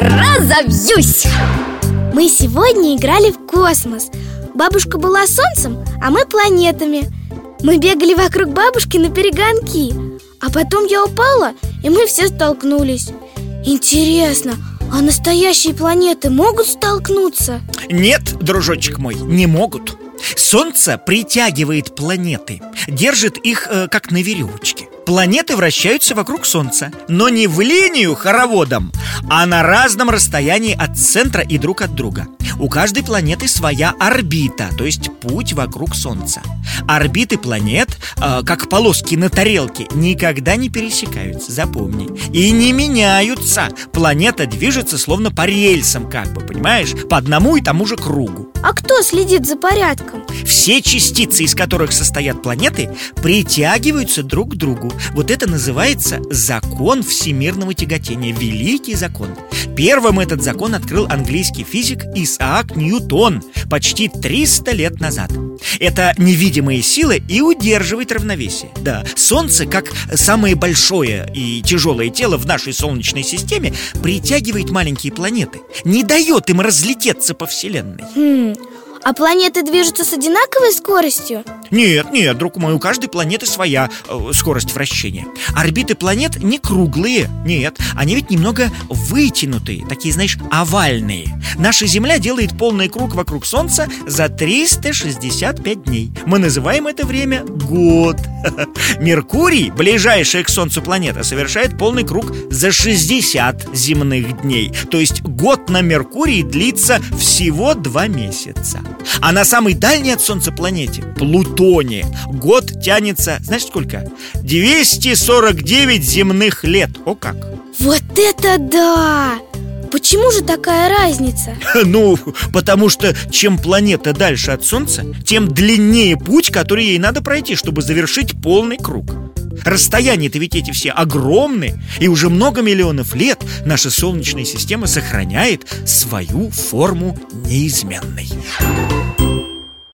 разобьюсь. Мы сегодня играли в космос. Бабушка была солнцем, а мы планетами. Мы бегали вокруг бабушки на перегонки. А потом я упала, и мы все столкнулись. Интересно, а настоящие планеты могут столкнуться? Нет, дружочек мой, не могут. Солнце притягивает планеты Держит их э, как на веревочке Планеты вращаются вокруг Солнца Но не в линию хороводом А на разном расстоянии от центра и друг от друга У каждой планеты своя орбита То есть путь вокруг Солнца Орбиты планет, э, как полоски на тарелке Никогда не пересекаются, запомни И не меняются Планета движется словно по рельсам как бы, понимаешь? По одному и тому же кругу А кто следит за порядком? Все частицы, из которых состоят планеты, притягиваются друг к другу. Вот это называется закон всемирного тяготения. Великий закон. Первым этот закон открыл английский физик Исаак Ньютон почти 300 лет назад. Это невидимая сила и удерживает равновесие. Да, Солнце, как самое большое и тяжелое тело в нашей Солнечной системе, притягивает маленькие планеты, не дает им разлететься по Вселенной. Хм, а планеты движутся с одинаковой скоростью? Нет, нет, друг мой, у каждой планеты своя э, скорость вращения. Орбиты планет не круглые, нет Они ведь немного вытянутые, такие, знаешь, овальные. Наша Земля делает полный круг вокруг Солнца за 365 дней. Мы называем это время год. Меркурий, ближайшая к Солнцу планета, совершает полный круг за 60 земных дней. То есть год на Меркурии длится всего два месяца. А на самой дальней от Солнца планете, Плутоне, год тянется, знаешь сколько? 249 земных лет, о как! Вот это да! Почему же такая разница? Ну, потому что чем планета дальше от Солнца, тем длиннее путь, который ей надо пройти, чтобы завершить полный круг. Расстояния-то ведь эти все огромные, и уже много миллионов лет наша Солнечная система сохраняет свою форму неизменной.